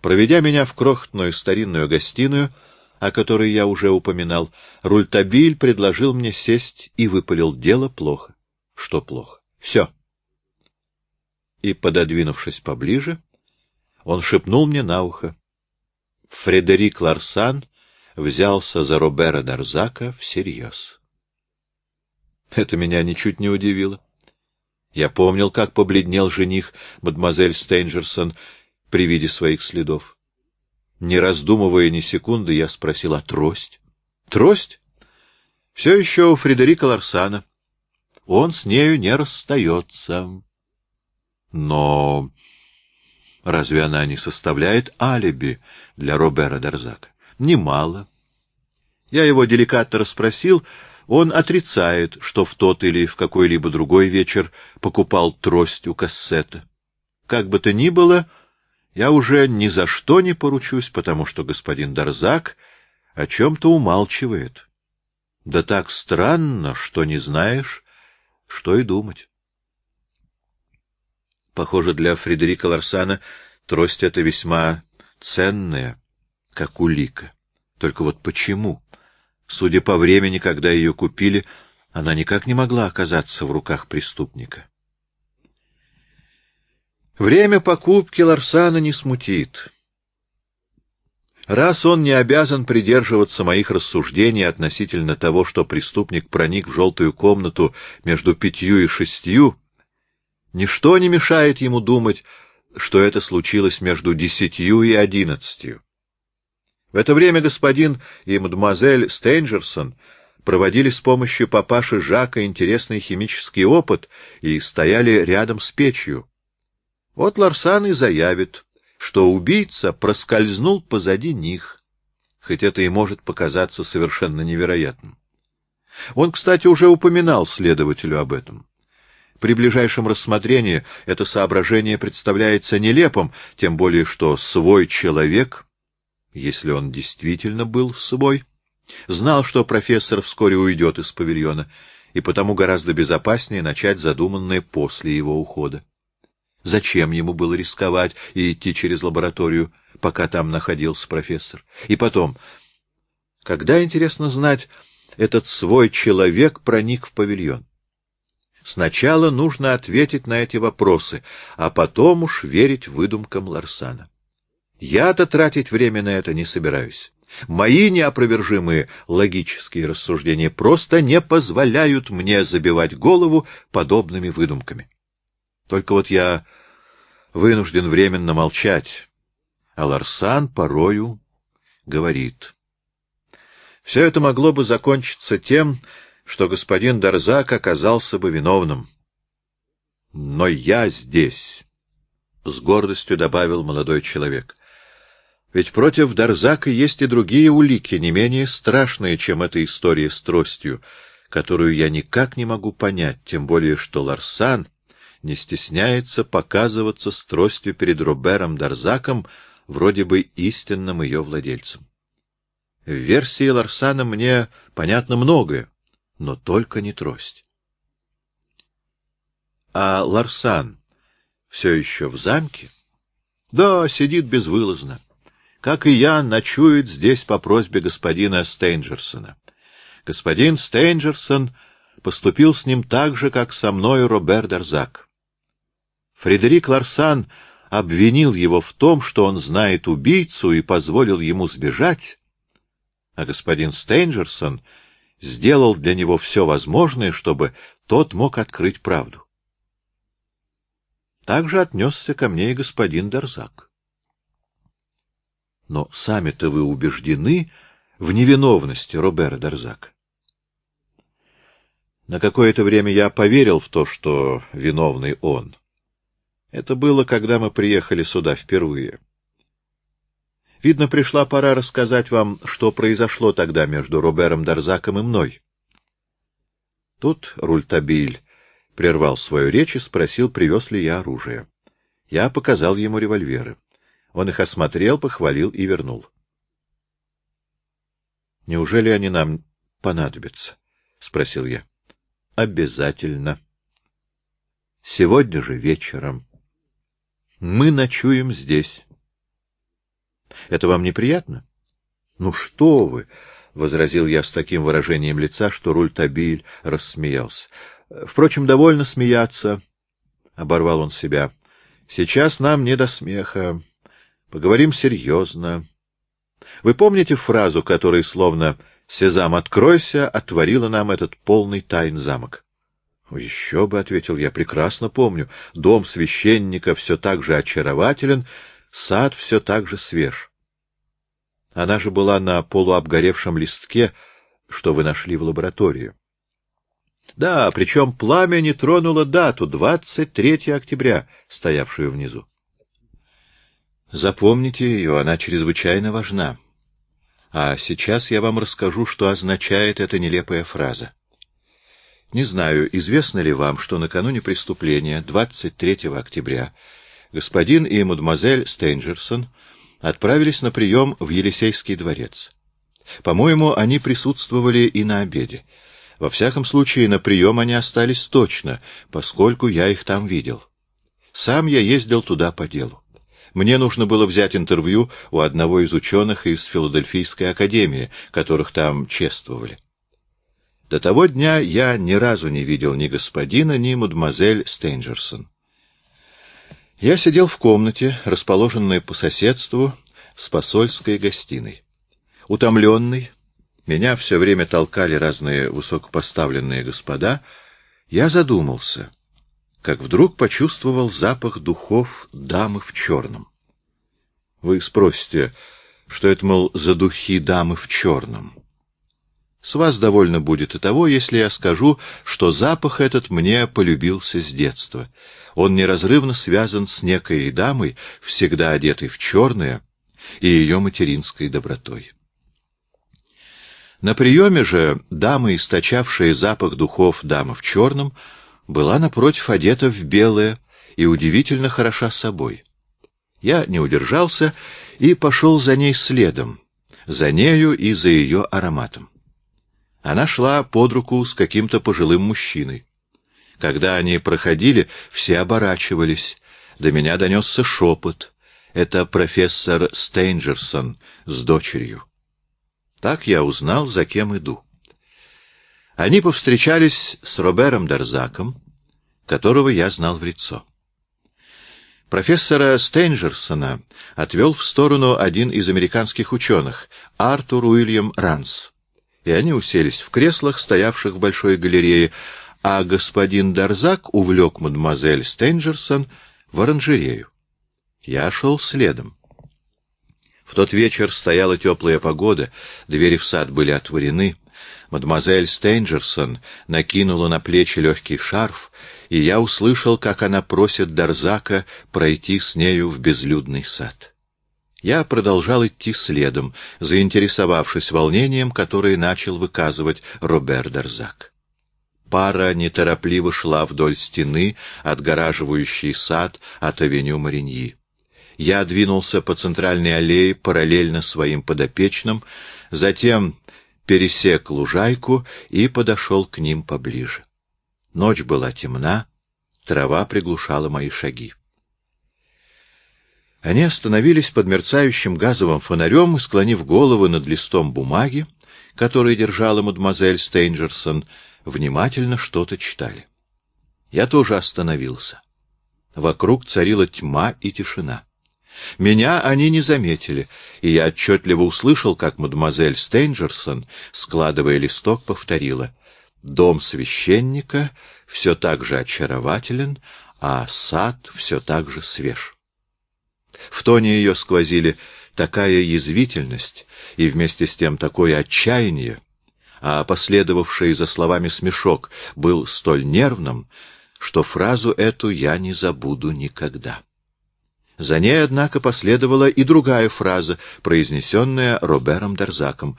Проведя меня в крохотную старинную гостиную, о которой я уже упоминал, Рультабиль предложил мне сесть и выпалил дело плохо. Что плохо? Все. И, пододвинувшись поближе, он шепнул мне на ухо. Фредерик Ларсан взялся за Робера Дарзака всерьез. Это меня ничуть не удивило. Я помнил, как побледнел жених мадемуазель Стейнджерсон при виде своих следов. Не раздумывая ни секунды, я спросил, а трость? Трость? Все еще у Фредерика Ларсана. Он с нею не расстается. Но разве она не составляет алиби для Робера Дарзака? Немало. Я его деликатно расспросил, он отрицает, что в тот или в какой-либо другой вечер покупал трость у кассета. Как бы то ни было, я уже ни за что не поручусь, потому что господин Дарзак о чем-то умалчивает. Да так странно, что не знаешь, что и думать. Похоже, для Фредерика Ларсана трость эта весьма ценная, как улика. Только вот почему? Судя по времени, когда ее купили, она никак не могла оказаться в руках преступника. Время покупки Ларсана не смутит. Раз он не обязан придерживаться моих рассуждений относительно того, что преступник проник в желтую комнату между пятью и шестью, ничто не мешает ему думать, что это случилось между десятью и одиннадцатью. В это время господин и мадемуазель Стейнджерсон проводили с помощью папаши Жака интересный химический опыт и стояли рядом с печью. Вот Ларсан и заявит, что убийца проскользнул позади них, хоть это и может показаться совершенно невероятным. Он, кстати, уже упоминал следователю об этом. При ближайшем рассмотрении это соображение представляется нелепым, тем более что свой человек — если он действительно был с собой, знал, что профессор вскоре уйдет из павильона, и потому гораздо безопаснее начать задуманное после его ухода. Зачем ему было рисковать и идти через лабораторию, пока там находился профессор? И потом, когда, интересно знать, этот свой человек проник в павильон? Сначала нужно ответить на эти вопросы, а потом уж верить выдумкам Ларсана. Я-то тратить время на это не собираюсь. Мои неопровержимые логические рассуждения просто не позволяют мне забивать голову подобными выдумками. Только вот я вынужден временно молчать, а Ларсан порою говорит. Все это могло бы закончиться тем, что господин Дарзак оказался бы виновным. Но я здесь, — с гордостью добавил молодой человек. Ведь против Дарзака есть и другие улики, не менее страшные, чем эта история с тростью, которую я никак не могу понять, тем более что Ларсан не стесняется показываться с тростью перед Робером Дарзаком, вроде бы истинным ее владельцем. В версии Ларсана мне понятно многое, но только не трость. А Ларсан все еще в замке? Да, сидит безвылазно как и я, ночует здесь по просьбе господина Стейнджерсона. Господин Стейнджерсон поступил с ним так же, как со мной Робер Дарзак. Фредерик Ларсан обвинил его в том, что он знает убийцу и позволил ему сбежать, а господин Стейнджерсон сделал для него все возможное, чтобы тот мог открыть правду. Так же отнесся ко мне и господин Дарзак. Но сами-то вы убеждены в невиновности Робера Дарзака. На какое-то время я поверил в то, что виновный он. Это было, когда мы приехали сюда впервые. Видно, пришла пора рассказать вам, что произошло тогда между Робером Дарзаком и мной. Тут Рультабиль прервал свою речь и спросил, привез ли я оружие. Я показал ему револьверы. Он их осмотрел, похвалил и вернул. — Неужели они нам понадобятся? — спросил я. — Обязательно. Сегодня же вечером. Мы ночуем здесь. Это вам неприятно? — Ну что вы! — возразил я с таким выражением лица, что Рультабиль рассмеялся. — Впрочем, довольно смеяться, — оборвал он себя. — Сейчас нам не до смеха. Поговорим серьезно. Вы помните фразу, которой словно «Сезам, откройся!» отворила нам этот полный тайн замок? — Еще бы, — ответил я, — прекрасно помню. Дом священника все так же очарователен, сад все так же свеж. Она же была на полуобгоревшем листке, что вы нашли в лаборатории. Да, причем пламя не тронуло дату, 23 октября, стоявшую внизу. Запомните ее, она чрезвычайно важна. А сейчас я вам расскажу, что означает эта нелепая фраза. Не знаю, известно ли вам, что накануне преступления, 23 октября, господин и мадемуазель Стейнджерсон отправились на прием в Елисейский дворец. По-моему, они присутствовали и на обеде. Во всяком случае, на прием они остались точно, поскольку я их там видел. Сам я ездил туда по делу. Мне нужно было взять интервью у одного из ученых из Филадельфийской академии, которых там чествовали. До того дня я ни разу не видел ни господина, ни мадемуазель Стейнджерсон. Я сидел в комнате, расположенной по соседству с посольской гостиной. Утомленный, меня все время толкали разные высокопоставленные господа, я задумался, как вдруг почувствовал запах духов дамы в черном. Вы спросите, что это, мол, за духи дамы в черном? С вас довольно будет и того, если я скажу, что запах этот мне полюбился с детства. Он неразрывно связан с некой дамой, всегда одетой в черное, и ее материнской добротой. На приеме же дама, источавшая запах духов дама в черном, была напротив одета в белое и удивительно хороша собой. Я не удержался и пошел за ней следом, за нею и за ее ароматом. Она шла под руку с каким-то пожилым мужчиной. Когда они проходили, все оборачивались. До меня донесся шепот. Это профессор Стейнджерсон с дочерью. Так я узнал, за кем иду. Они повстречались с Робером Дарзаком, которого я знал в лицо. Профессора Стейнджерсона отвел в сторону один из американских ученых, Артур Уильям Ранс и они уселись в креслах, стоявших в большой галерее, а господин Дарзак увлек мадемуазель Стейнджерсон в оранжерею. Я шел следом. В тот вечер стояла теплая погода, двери в сад были отворены. Мадемуазель Стейнджерсон накинула на плечи легкий шарф, и я услышал, как она просит Дарзака пройти с нею в безлюдный сад. Я продолжал идти следом, заинтересовавшись волнением, которое начал выказывать Робер Дарзак. Пара неторопливо шла вдоль стены, отгораживающей сад от авеню Мариньи. Я двинулся по центральной аллее параллельно своим подопечным, затем пересек лужайку и подошел к ним поближе. Ночь была темна, трава приглушала мои шаги. Они остановились под мерцающим газовым фонарем склонив головы над листом бумаги, который держала мадемуазель Стейнджерсон, внимательно что-то читали. Я тоже остановился. Вокруг царила тьма и тишина. Меня они не заметили, и я отчетливо услышал, как мадемуазель Стейнджерсон, складывая листок, повторила «Дом священника все так же очарователен, а сад все так же свеж». В тоне ее сквозили такая язвительность и вместе с тем такое отчаяние, а последовавший за словами смешок был столь нервным, что фразу эту я не забуду никогда. За ней, однако, последовала и другая фраза, произнесенная Робером Дарзаком.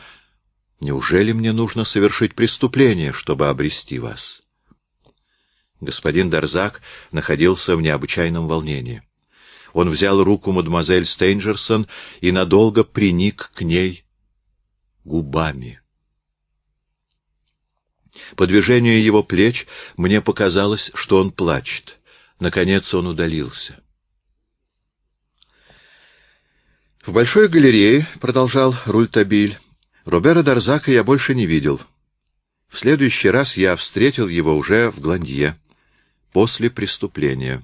«Неужели мне нужно совершить преступление, чтобы обрести вас?» Господин Дарзак находился в необычайном волнении. Он взял руку мадемуазель Стейнджерсон и надолго приник к ней губами. По движению его плеч мне показалось, что он плачет. Наконец он удалился. В большой галерее, — продолжал Рультабиль, — Робера Дарзака я больше не видел. В следующий раз я встретил его уже в Гландье, после преступления.